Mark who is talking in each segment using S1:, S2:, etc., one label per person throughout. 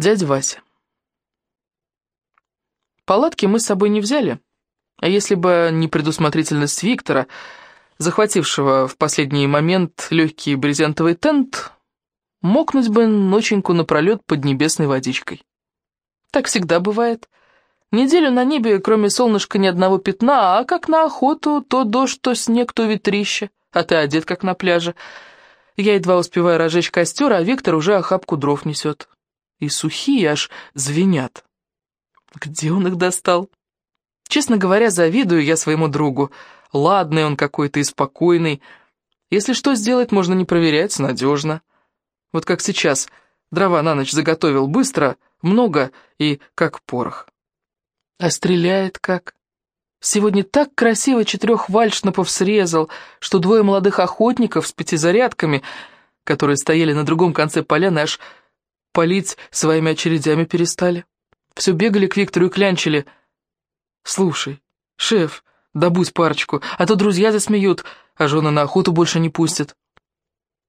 S1: Дядя Вася. Палатки мы с собой не взяли, а если бы не предусмотрительность Виктора, захватившего в последний момент легкий брезентовый тент, мокнуть бы ноченьку напролет под небесной водичкой. Так всегда бывает. Неделю на небе, кроме солнышка, ни одного пятна, а как на охоту, то дождь, то снег, то ветрище, а ты одет, как на пляже. Я едва успеваю разжечь костер, а Виктор уже охапку дров несет и сухие аж звенят. Где он их достал? Честно говоря, завидую я своему другу. Ладный он какой-то и спокойный. Если что сделать, можно не проверять, надежно. Вот как сейчас. Дрова на ночь заготовил быстро, много и как порох. А стреляет как? Сегодня так красиво четырех вальшнапов срезал, что двое молодых охотников с пятизарядками, которые стояли на другом конце поляны, аж Палить своими очередями перестали. Все бегали к Виктору и клянчили. «Слушай, шеф, добудь парочку, а то друзья засмеют, а жены на охоту больше не пустят».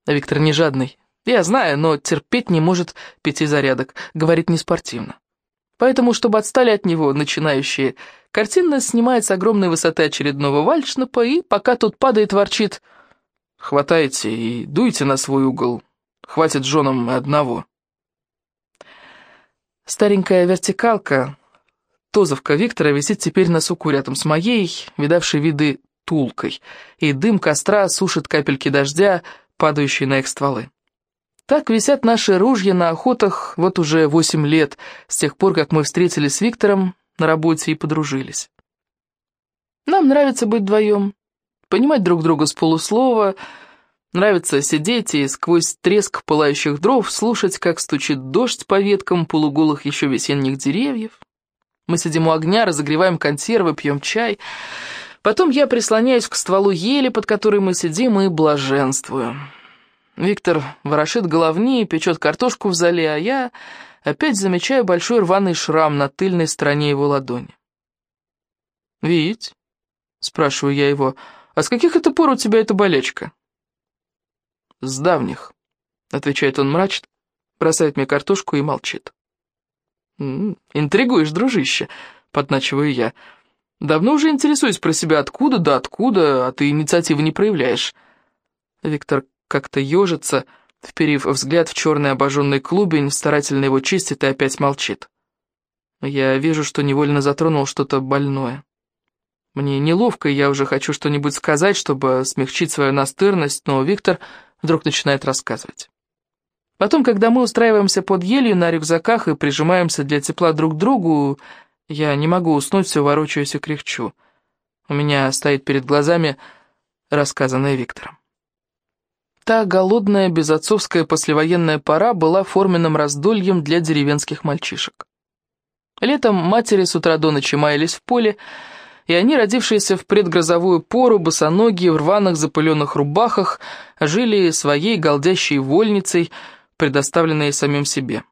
S1: А Виктор не жадный. Я знаю, но терпеть не может пяти зарядок, говорит неспортивно. Поэтому, чтобы отстали от него начинающие, картина снимает с огромной высоты очередного вальшнапа, и пока тот падает, ворчит «Хватайте и дуйте на свой угол, хватит женам одного». Старенькая вертикалка, тозовка Виктора, висит теперь на суку рядом с моей, видавшей виды тулкой, и дым костра сушит капельки дождя, падающие на их стволы. Так висят наши ружья на охотах вот уже восемь лет, с тех пор, как мы встретились с Виктором на работе и подружились. Нам нравится быть вдвоем, понимать друг друга с полуслова, Нравится сидеть и сквозь треск пылающих дров слушать, как стучит дождь по веткам полуголых еще весенних деревьев. Мы сидим у огня, разогреваем консервы, пьем чай. Потом я прислоняюсь к стволу ели, под которой мы сидим, и блаженствую. Виктор ворошит головни, печет картошку в зале, а я опять замечаю большой рваный шрам на тыльной стороне его ладони. «Вить?» — спрашиваю я его. «А с каких это пор у тебя эта болячка?» «С давних», — отвечает он мрачно, бросает мне картошку и молчит. «М -м, «Интригуешь, дружище», — подначиваю я. «Давно уже интересуюсь про себя, откуда да откуда, а ты инициативы не проявляешь». Виктор как-то ежится, вперив взгляд в черный обожженный клубень, старательно его чистит и опять молчит. Я вижу, что невольно затронул что-то больное. Мне неловко, и я уже хочу что-нибудь сказать, чтобы смягчить свою настырность, но Виктор вдруг начинает рассказывать. Потом, когда мы устраиваемся под елью на рюкзаках и прижимаемся для тепла друг к другу, я не могу уснуть, все ворочаюсь и кряхчу. У меня стоит перед глазами рассказанное Виктором. Та голодная, безотцовская послевоенная пора была форменным раздольем для деревенских мальчишек. Летом матери с утра до ночи маялись в поле, и они, родившиеся в предгрозовую пору, босоногие, в рваных запыленных рубахах, жили своей голдящей вольницей, предоставленной самим себе.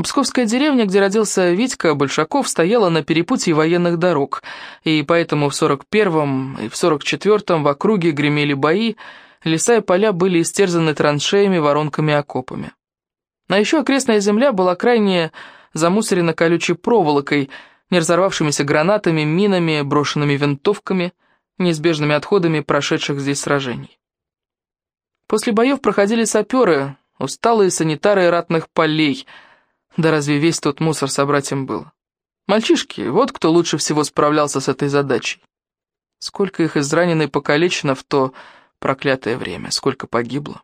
S1: Псковская деревня, где родился Витька Большаков, стояла на перепутье военных дорог, и поэтому в 41-м и в 44-м в округе гремели бои, леса и поля были истерзаны траншеями, воронками окопами. А еще окрестная земля была крайне замусорена колючей проволокой – не разорвавшимися гранатами, минами, брошенными винтовками, неизбежными отходами прошедших здесь сражений. После боев проходили саперы, усталые санитары ратных полей. Да разве весь тот мусор собрать им было? Мальчишки, вот кто лучше всего справлялся с этой задачей. Сколько их изранено и покалечено в то проклятое время, сколько погибло.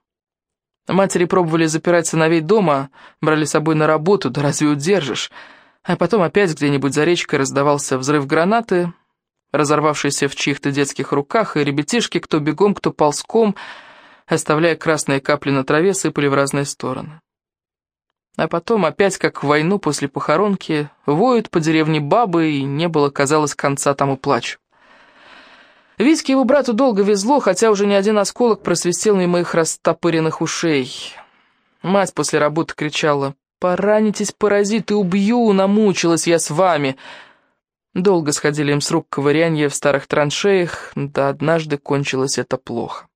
S1: Матери пробовали запирать сыновей дома, брали с собой на работу, да разве удержишь? А потом опять где-нибудь за речкой раздавался взрыв гранаты, разорвавшийся в чьих-то детских руках, и ребятишки, кто бегом, кто ползком, оставляя красные капли на траве, сыпали в разные стороны. А потом опять, как в войну после похоронки, воют по деревне бабы, и не было, казалось, конца тому плачу. Витьке его брату долго везло, хотя уже не один осколок просвистел мимо их растопыренных ушей. Мать после работы кричала «Поранитесь, паразиты, убью, намучилась я с вами!» Долго сходили им с рук ковырянья в старых траншеях, да однажды кончилось это плохо.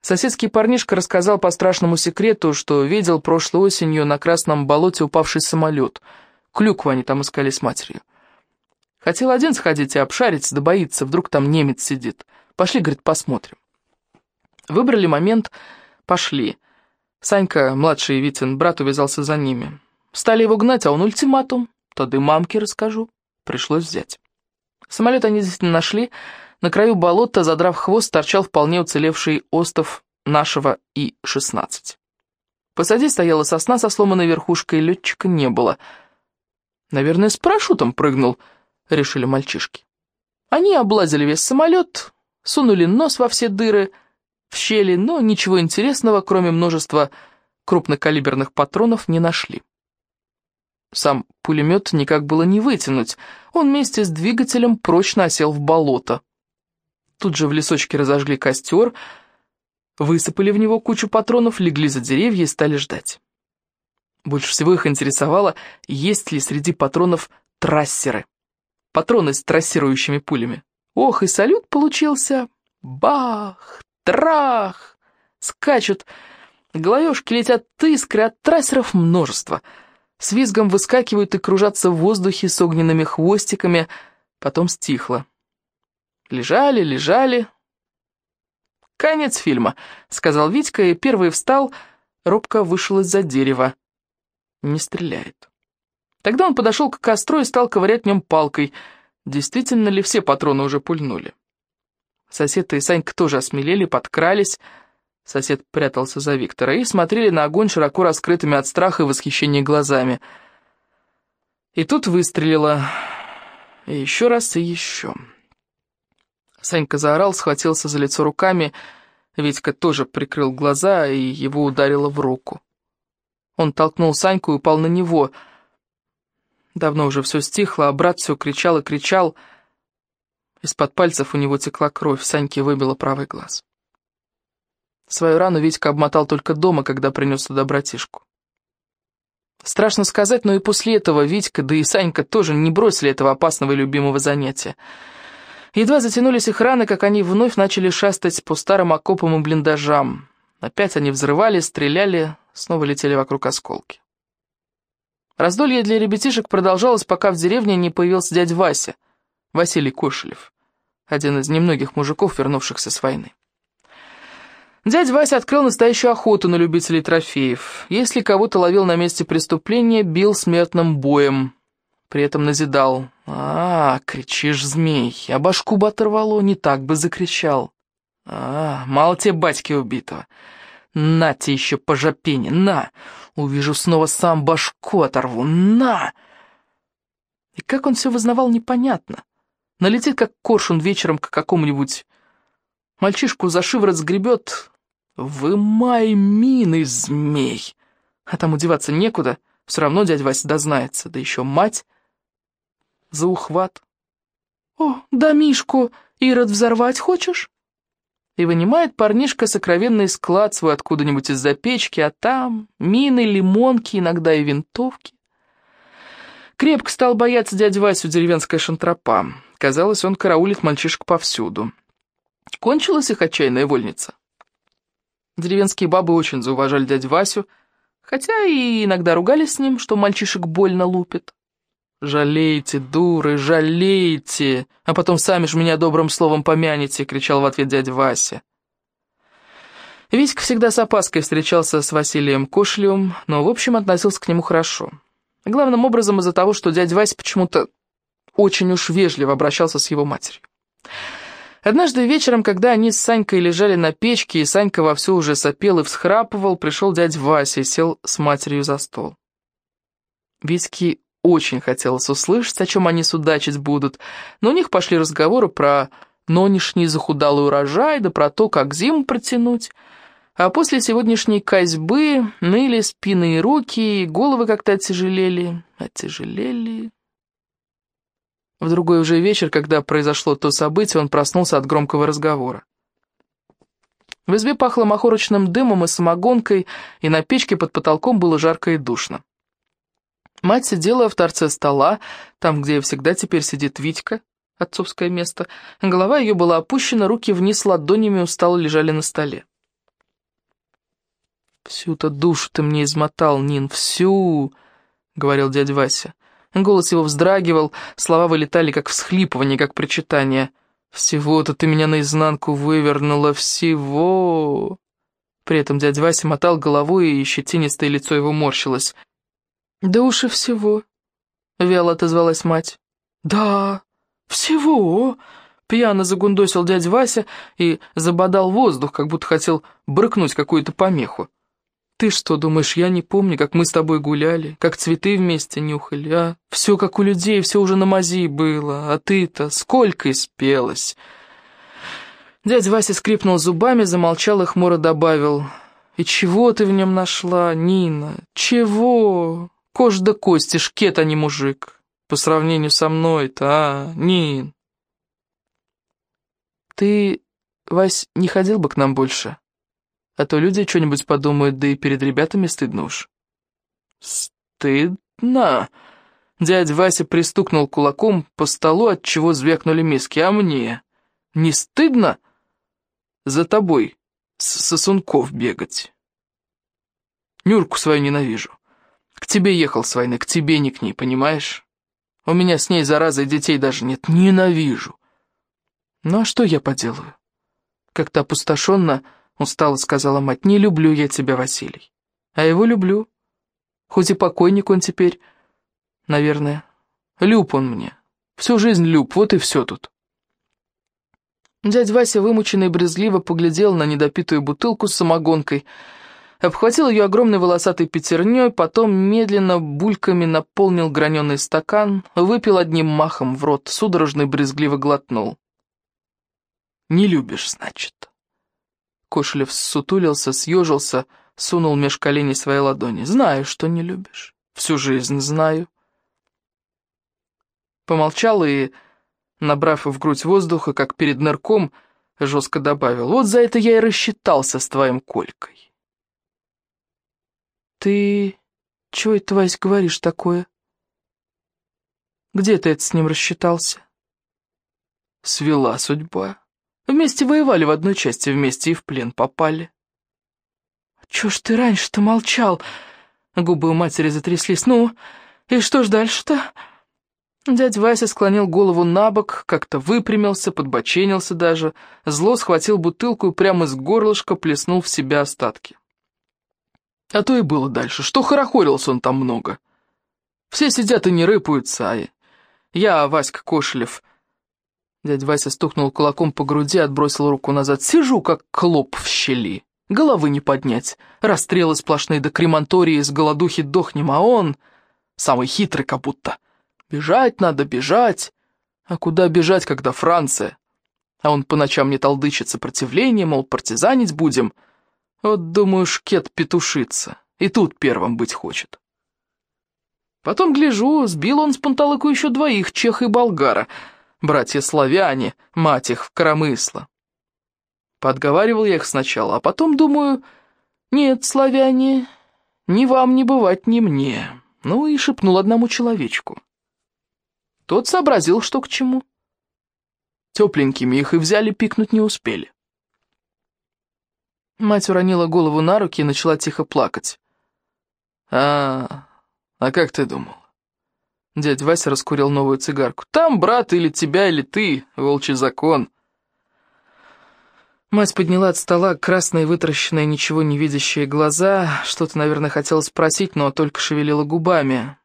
S1: Соседский парнишка рассказал по страшному секрету, что видел прошлой осенью на Красном болоте упавший самолет. Клюкву они там искали с матерью. Хотел один сходить и обшарить, да боится, вдруг там немец сидит. Пошли, говорит, посмотрим. Выбрали момент, пошли. Санька, младший Витин, брат увязался за ними. Стали его гнать, а он ультиматум. И мамке расскажу. Пришлось взять. Самолет они здесь не нашли. На краю болота, задрав хвост, торчал вполне уцелевший остов нашего И-16. Позади стояла сосна со сломанной верхушкой, летчика не было. «Наверное, с парашютом прыгнул», — решили мальчишки. Они облазили весь самолет, сунули нос во все дыры, в щели, но ничего интересного, кроме множества крупнокалиберных патронов, не нашли. Сам пулемет никак было не вытянуть, он вместе с двигателем прочно осел в болото. Тут же в лесочке разожгли костер, высыпали в него кучу патронов, легли за деревья и стали ждать. Больше всего их интересовало, есть ли среди патронов трассеры. Патроны с трассирующими пулями. Ох, и салют получился. Бах, трах. Скачут. Головешки летят искры, от трассеров множество. С визгом выскакивают и кружатся в воздухе с огненными хвостиками. Потом стихло. Лежали, лежали. «Конец фильма», — сказал Витька, и первый встал, робко вышел из-за дерева. Не стреляет. Тогда он подошел к костру и стал ковырять в нем палкой. Действительно ли все патроны уже пульнули? Сосед и Санька тоже осмелели, подкрались. Сосед прятался за Виктора и смотрели на огонь широко раскрытыми от страха и восхищения глазами. И тут выстрелило. И еще раз, и еще. Санька заорал, схватился за лицо руками. Витька тоже прикрыл глаза, и его ударило в руку. Он толкнул Саньку и упал на него. Давно уже все стихло, а брат все кричал и кричал. Из-под пальцев у него текла кровь, Саньке выбило правый глаз. Свою рану Витька обмотал только дома, когда принес туда братишку. Страшно сказать, но и после этого Витька, да и Санька тоже не бросили этого опасного и любимого занятия. Едва затянулись их раны, как они вновь начали шастать по старым окопам и блиндажам. Опять они взрывали, стреляли, снова летели вокруг осколки. Раздолье для ребятишек продолжалось, пока в деревне не появился дядь Вася, Василий Кошелев, один из немногих мужиков, вернувшихся с войны. Дядь Вася открыл настоящую охоту на любителей трофеев. Если кого-то ловил на месте преступления, бил смертным боем. При этом назидал. «А, кричишь, змей, а башку бы оторвало, не так бы закричал. А, мало тебе батьки убитого. На тебе еще по жопине, на! Увижу снова сам башку оторву, на!» И как он все вызнавал, непонятно. Налетит, как коршун вечером к какому-нибудь мальчишку за шиворот сгребет. «Вымай мины, змей!» А там удеваться некуда, все равно дядя Вася дознается, да еще мать за ухват. «О, да Мишку, Ирод, взорвать хочешь?» И вынимает парнишка сокровенный склад свой откуда-нибудь из-за печки, а там мины, лимонки, иногда и винтовки. Крепко стал бояться дядя Васю деревенская шантропа. Казалось, он караулит мальчишек повсюду. Кончилась их отчаянная вольница. Деревенские бабы очень зауважали дядю Васю, хотя и иногда ругались с ним, что мальчишек больно лупит. «Жалейте, дуры, жалейте, а потом сами ж меня добрым словом помянете», — кричал в ответ дядя Вася. Витька всегда с опаской встречался с Василием Кошлевым, но в общем относился к нему хорошо. Главным образом из-за того, что дядя Вася почему-то очень уж вежливо обращался с его матерью. Однажды вечером, когда они с Санькой лежали на печке, и Санька вовсю уже сопел и всхрапывал, пришел дядя Вася и сел с матерью за стол. Витьке очень хотелось услышать, о чем они судачить будут, но у них пошли разговоры про нынешний захудалый урожай, да про то, как зиму протянуть. А после сегодняшней козьбы ныли спины и руки, и головы как-то оттяжелели, оттяжелели. В другой уже вечер, когда произошло то событие, он проснулся от громкого разговора. В избе пахло махорочным дымом и самогонкой, и на печке под потолком было жарко и душно. Мать сидела в торце стола, там, где всегда теперь сидит Витька, отцовское место. Голова ее была опущена, руки вниз ладонями устало лежали на столе. «Всю-то душу ты мне измотал, Нин, всю!» — говорил дядя Вася. Голос его вздрагивал, слова вылетали как всхлипывание, как причитание. «Всего-то ты меня наизнанку вывернула, всего!» При этом дядя Вася мотал головой, и щетинистое лицо его морщилось. «Да уж и всего!» — вяло отозвалась мать. «Да, всего!» Пьяно загундосил дядя Вася и забодал воздух, как будто хотел брыкнуть какую-то помеху. «Ты что, думаешь, я не помню, как мы с тобой гуляли, как цветы вместе нюхали, а? Все как у людей, все уже на мази было, а ты-то сколько испелась!» Дядя Вася скрипнул зубами, замолчал и хмуро добавил. «И чего ты в нем нашла, Нина? Чего? Кожа да кости, шкет, а не мужик. По сравнению со мной-то, а, Нин?» «Ты, Вась, не ходил бы к нам больше?» А то люди что-нибудь подумают, да и перед ребятами стыдно уж. Стыдно? Дядя Вася пристукнул кулаком по столу, от чего звякнули миски. А мне? Не стыдно за тобой с сосунков бегать? Нюрку свою ненавижу. К тебе ехал с войны, к тебе не к ней, понимаешь? У меня с ней зараза и детей даже нет. Ненавижу. Ну а что я поделаю? Как-то опустошенно Устало сказала мать, не люблю я тебя, Василий. А его люблю. Хоть и покойник он теперь, наверное. Люб он мне. Всю жизнь люб, вот и все тут. Дядь Вася, вымученный и брезгливо, поглядел на недопитую бутылку с самогонкой, обхватил ее огромной волосатой пятерней, потом медленно бульками наполнил граненый стакан, выпил одним махом в рот, судорожно и брезгливо глотнул. «Не любишь, значит?» Кошелев сутулился, съежился, сунул меж коленей свои ладони. «Знаю, что не любишь. Всю жизнь знаю». Помолчал и, набрав в грудь воздуха, как перед нырком, жестко добавил. «Вот за это я и рассчитался с твоим Колькой». «Ты чего это, Вась, говоришь такое?» «Где ты это с ним рассчитался?» «Свела судьба». Вместе воевали в одной части, вместе и в плен попали. Чё ж ты раньше-то молчал? Губы у матери затряслись. Ну, и что ж дальше-то? Дядя Вася склонил голову на бок, как-то выпрямился, подбоченился даже, зло схватил бутылку и прямо из горлышка плеснул в себя остатки. А то и было дальше, что хорохорился он там много. Все сидят и не рыпаются, а я, Васька Кошелев, Дядя Вася стукнул кулаком по груди, отбросил руку назад. «Сижу, как клоп в щели. Головы не поднять. Расстрелы сплошные до крематории, с голодухи дохнем, а он... Самый хитрый как будто. Бежать надо, бежать. А куда бежать, когда Франция? А он по ночам не толдычит сопротивление, мол, партизанить будем. Вот, думаю, шкет петушится. И тут первым быть хочет. Потом гляжу, сбил он с панталыку еще двоих, чех и болгара — братья-славяне, мать их в коромысло. Подговаривал я их сначала, а потом думаю, нет, славяне, ни вам не бывать, ни мне. Ну и шепнул одному человечку. Тот сообразил, что к чему. Тепленькими их и взяли, пикнуть не успели. Мать уронила голову на руки и начала тихо плакать. «А, а как ты думал? Дядя Вася раскурил новую цигарку. «Там, брат, или тебя, или ты, волчий закон». Мать подняла от стола красные вытращенные, ничего не видящие глаза. Что-то, наверное, хотела спросить, но только шевелила губами.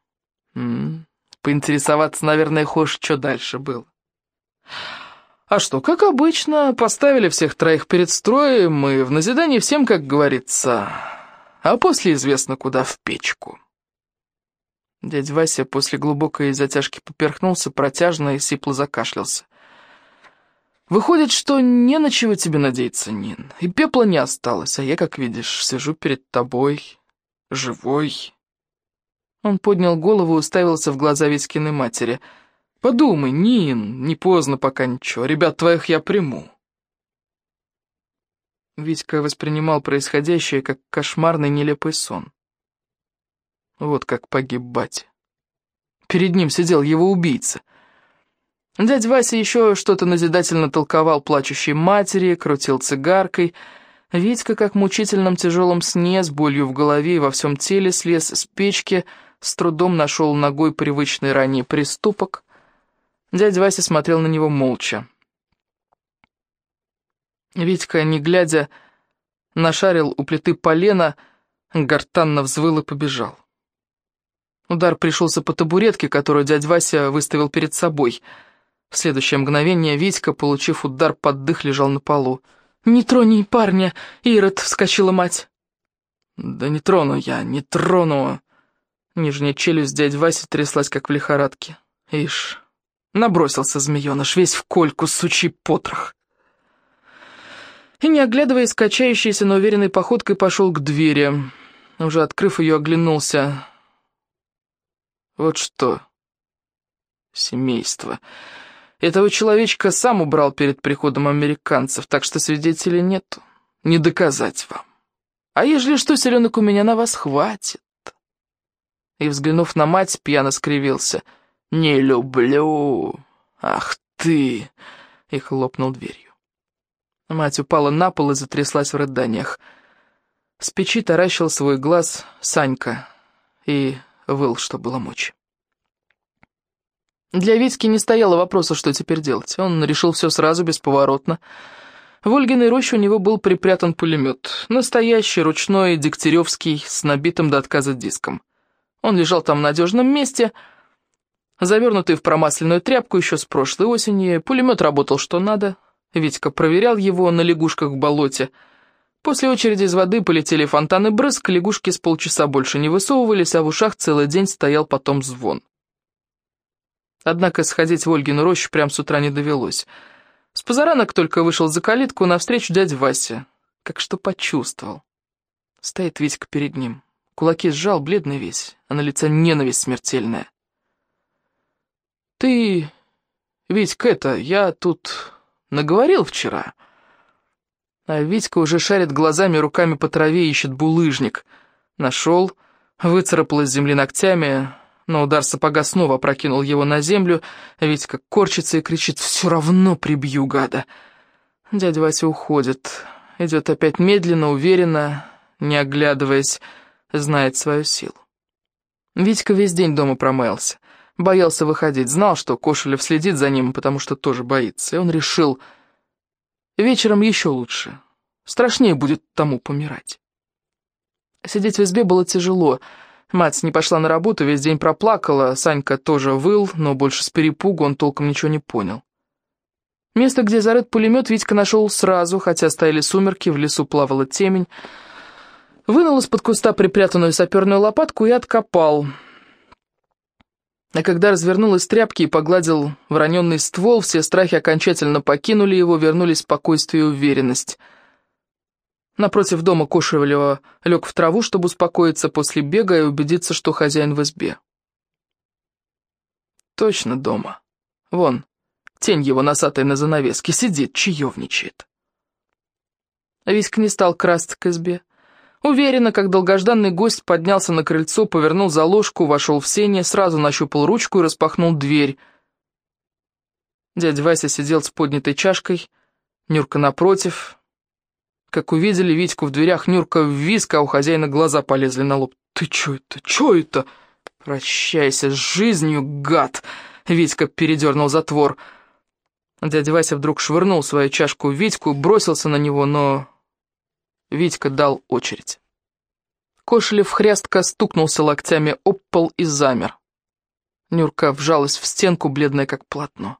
S1: М -м, поинтересоваться, наверное, хошь, что дальше было. А что, как обычно, поставили всех троих перед строем, и в назидание всем, как говорится, а после известно куда, в печку. Дядя Вася после глубокой затяжки поперхнулся, протяжно и сипло закашлялся. «Выходит, что не на чего тебе надеяться, Нин, и пепла не осталось, а я, как видишь, сижу перед тобой, живой». Он поднял голову и уставился в глаза Витькиной матери. «Подумай, Нин, не поздно пока ничего, ребят твоих я приму». Витька воспринимал происходящее как кошмарный нелепый сон. Вот как погиб батя. Перед ним сидел его убийца. Дядя Вася еще что-то назидательно толковал плачущей матери, крутил цигаркой. Витька, как в мучительном тяжелом сне, с болью в голове и во всем теле, слез с печки, с трудом нашел ногой привычный ранее приступок. Дядя Вася смотрел на него молча. Витька, не глядя, нашарил у плиты полена, гортанно взвыл и побежал. Удар пришелся по табуретке, которую дядя Вася выставил перед собой. В следующее мгновение Витька, получив удар под дых, лежал на полу. «Не трони парня!» — Ирод вскочила мать. «Да не трону я, не трону!» Нижняя челюсть дядь Васи тряслась, как в лихорадке. Ишь, набросился змееныш, весь в кольку, сучий потрох. И, не оглядываясь, качающейся, но уверенной походкой пошел к двери. Уже открыв ее, оглянулся. Вот что, семейство... Этого человечка сам убрал перед приходом американцев, так что свидетелей нету. Не доказать вам. А ежели что, селенок у меня на вас хватит. И, взглянув на мать, пьяно скривился. «Не люблю! Ах ты!» И хлопнул дверью. Мать упала на пол и затряслась в рыданиях. С печи таращил свой глаз Санька и выл, что было мочи. Для Витьки не стояло вопроса, что теперь делать. Он решил все сразу, бесповоротно. В Ольгиной роще у него был припрятан пулемет. Настоящий, ручной, дегтяревский, с набитым до отказа диском. Он лежал там в надежном месте, завернутый в промасленную тряпку еще с прошлой осени. Пулемет работал что надо. Витька проверял его на лягушках в болоте. После очереди из воды полетели фонтаны брызг, лягушки с полчаса больше не высовывались, а в ушах целый день стоял потом звон. Однако сходить в Ольгину рощу прямо с утра не довелось. С позаранок только вышел за калитку навстречу дядя Вася. Как что почувствовал. Стоит Витька перед ним. Кулаки сжал, бледный весь, а на лице ненависть смертельная. «Ты, Витька, это, я тут наговорил вчера». А Витька уже шарит глазами, руками по траве, ищет булыжник. Нашел, выцарапал из земли ногтями, но удар сапога снова прокинул его на землю, ведь как корчится и кричит «Все равно прибью, гада!» Дядя Вася уходит, идет опять медленно, уверенно, не оглядываясь, знает свою силу. Витька весь день дома промаялся, боялся выходить, знал, что Кошелев следит за ним, потому что тоже боится, и он решил, вечером еще лучше, страшнее будет тому помирать. Сидеть в избе было тяжело, Мать не пошла на работу, весь день проплакала, Санька тоже выл, но больше с перепугу он толком ничего не понял. Место, где зарыт пулемет, Витька нашел сразу, хотя стояли сумерки, в лесу плавала темень. Вынул из-под куста припрятанную саперную лопатку и откопал. А когда развернул из тряпки и погладил вороненный ствол, все страхи окончательно покинули его, вернулись спокойствие и уверенность — Напротив дома Кошевлева лег в траву, чтобы успокоиться после бега и убедиться, что хозяин в избе. Точно дома. Вон, тень его носатая на занавеске, сидит, чаевничает. Виська не стал красться к избе. Уверенно, как долгожданный гость поднялся на крыльцо, повернул за ложку, вошел в сене, сразу нащупал ручку и распахнул дверь. Дядя Вася сидел с поднятой чашкой, Нюрка напротив, как увидели Витьку в дверях, Нюрка ввиск, а у хозяина глаза полезли на лоб. «Ты чё это? Чё это?» «Прощайся с жизнью, гад!» Витька передернул затвор. Дядя Вася вдруг швырнул свою чашку в Витьку, бросился на него, но... Витька дал очередь. Кошелев хрястко стукнулся локтями об пол и замер. Нюрка вжалась в стенку, бледная как полотно.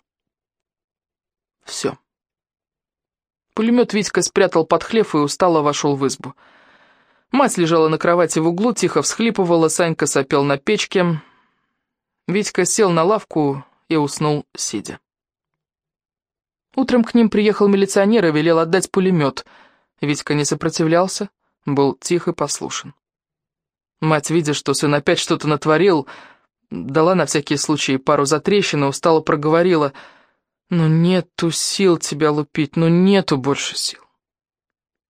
S1: Все. Пулемет Витька спрятал под хлев и устало вошел в избу. Мать лежала на кровати в углу, тихо всхлипывала, Санька сопел на печке. Витька сел на лавку и уснул, сидя. Утром к ним приехал милиционер и велел отдать пулемет. Витька не сопротивлялся, был тих и послушен. Мать, видя, что сын опять что-то натворил, дала на всякий случай пару затрещин и устало проговорила — но нету сил тебя лупить, но нету больше сил.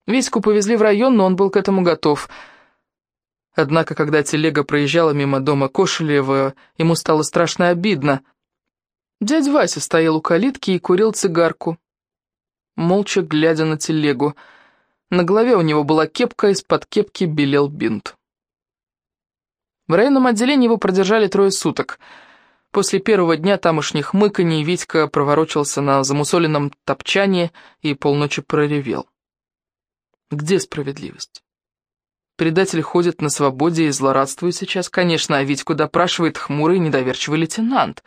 S1: Витьку повезли в район, но он был к этому готов. Однако, когда телега проезжала мимо дома Кошелева, ему стало страшно обидно. Дядя Вася стоял у калитки и курил цигарку, молча глядя на телегу. На голове у него была кепка, из-под кепки белел бинт. В районном отделении его продержали трое суток. После первого дня тамошних мыканий Витька проворочился на замусоленном топчане и полночи проревел. Где справедливость? Предатель ходит на свободе и злорадствует сейчас, конечно, а Витьку допрашивает хмурый недоверчивый лейтенант.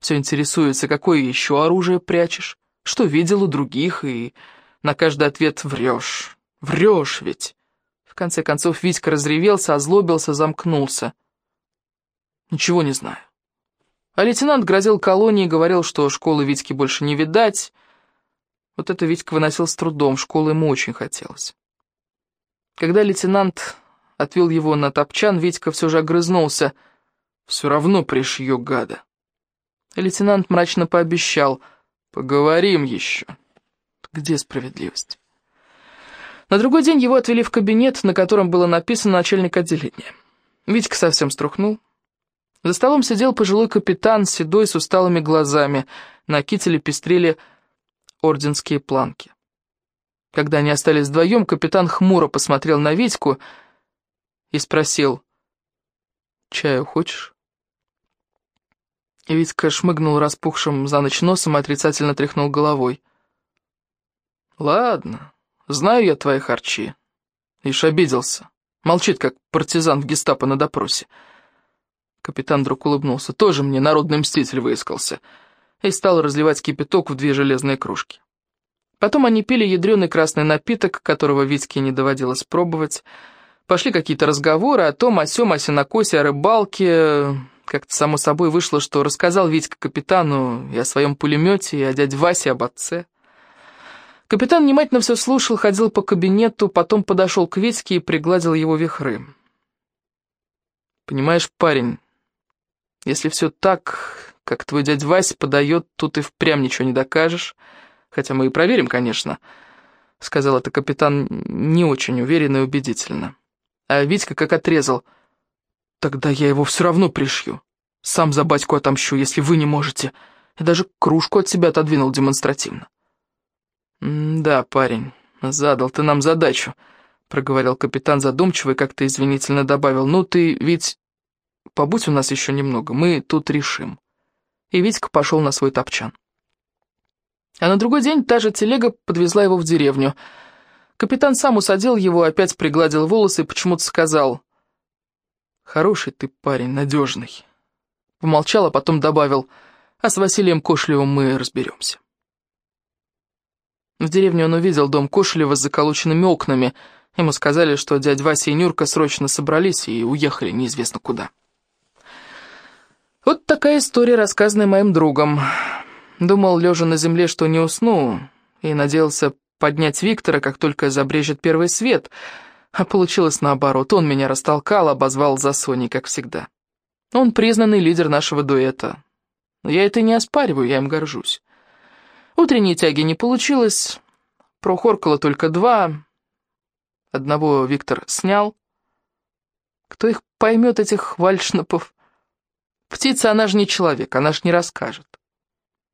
S1: Все интересуется, какое еще оружие прячешь, что видел у других, и на каждый ответ врешь. Врешь ведь. В конце концов Витька разревелся, озлобился, замкнулся. Ничего не знаю. А лейтенант грозил колонии и говорил, что школы Витьки больше не видать. Вот это Витька выносил с трудом, школы ему очень хотелось. Когда лейтенант отвел его на топчан, Витька все же огрызнулся. «Все равно пришью гада». лейтенант мрачно пообещал. «Поговорим еще». Где справедливость? На другой день его отвели в кабинет, на котором было написано «начальник отделения». Витька совсем струхнул. За столом сидел пожилой капитан, седой, с усталыми глазами. На кителе пестрели орденские планки. Когда они остались вдвоем, капитан хмуро посмотрел на Витьку и спросил, «Чаю хочешь?» Витька шмыгнул распухшим за ночь носом и отрицательно тряхнул головой. «Ладно, знаю я твои харчи». Ишь обиделся. Молчит, как партизан в гестапо на допросе. Капитан вдруг улыбнулся. Тоже мне народный мститель выискался. И стал разливать кипяток в две железные кружки. Потом они пили ядреный красный напиток, которого Витьке не доводилось пробовать. Пошли какие-то разговоры о том, о сём, о сенокосе, о рыбалке. Как-то само собой вышло, что рассказал Витька капитану и о своем пулемете, и о дяде Васе, об отце. Капитан внимательно все слушал, ходил по кабинету, потом подошел к Витьке и пригладил его вихры. «Понимаешь, парень, если все так, как твой дядя Вася подает, тут и впрямь ничего не докажешь, хотя мы и проверим, конечно», — сказал это капитан не очень уверенно и убедительно. А Витька как отрезал. «Тогда я его все равно пришью. Сам за батьку отомщу, если вы не можете». И даже кружку от себя отодвинул демонстративно. «Да, парень, задал ты нам задачу», — проговорил капитан задумчиво и как-то извинительно добавил. «Ну ты ведь побудь у нас еще немного, мы тут решим». И Витька пошел на свой топчан. А на другой день та же телега подвезла его в деревню. Капитан сам усадил его, опять пригладил волосы и почему-то сказал. «Хороший ты парень, надежный». Помолчал, а потом добавил, «А с Василием Кошелевым мы разберемся». В деревне он увидел дом Кошелева с заколоченными окнами. Ему сказали, что дядь Вася и Нюрка срочно собрались и уехали неизвестно куда. Вот такая история, рассказанная моим другом. Думал, лежа на земле, что не усну, и надеялся поднять Виктора, как только забрежет первый свет. А получилось наоборот, он меня растолкал, обозвал за Соней, как всегда. Он признанный лидер нашего дуэта. Я это не оспариваю, я им горжусь. Утренней тяги не получилось, прохоркало только два. Одного Виктор снял. Кто их поймет, этих вальшнапов? Птица, она же не человек, она же не расскажет.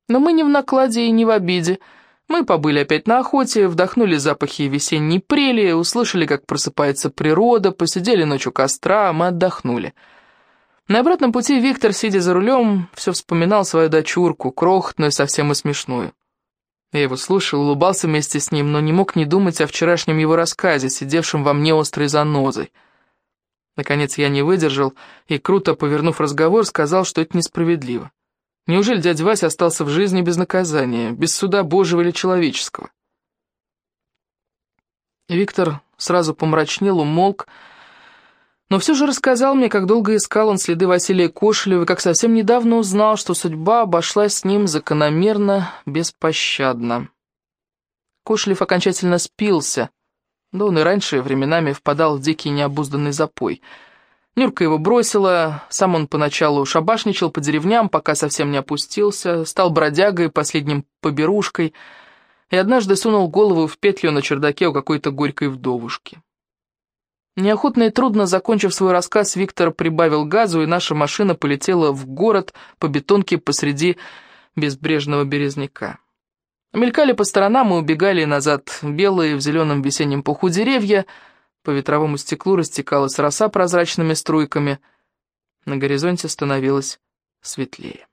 S1: Но мы не в накладе и не в обиде. Мы побыли опять на охоте, вдохнули запахи весенней прели, услышали, как просыпается природа, посидели ночью костра, мы отдохнули. На обратном пути Виктор, сидя за рулем, все вспоминал свою дочурку, крохотную, совсем и смешную. Я его слушал, улыбался вместе с ним, но не мог не думать о вчерашнем его рассказе, сидевшем во мне острой занозой. Наконец я не выдержал и, круто повернув разговор, сказал, что это несправедливо. Неужели дядя Вася остался в жизни без наказания, без суда Божьего или человеческого? Виктор сразу помрачнел, умолк, но все же рассказал мне, как долго искал он следы Василия Кошелева, как совсем недавно узнал, что судьба обошлась с ним закономерно, беспощадно. Кошелев окончательно спился, да он и раньше временами впадал в дикий необузданный запой — Нюрка его бросила, сам он поначалу шабашничал по деревням, пока совсем не опустился, стал бродягой, последним поберушкой, и однажды сунул голову в петлю на чердаке у какой-то горькой вдовушки. Неохотно и трудно закончив свой рассказ, Виктор прибавил газу, и наша машина полетела в город по бетонке посреди безбрежного березняка. Мелькали по сторонам и убегали назад белые в зеленом весеннем пуху деревья, по ветровому стеклу растекалась роса прозрачными струйками, на горизонте становилось светлее.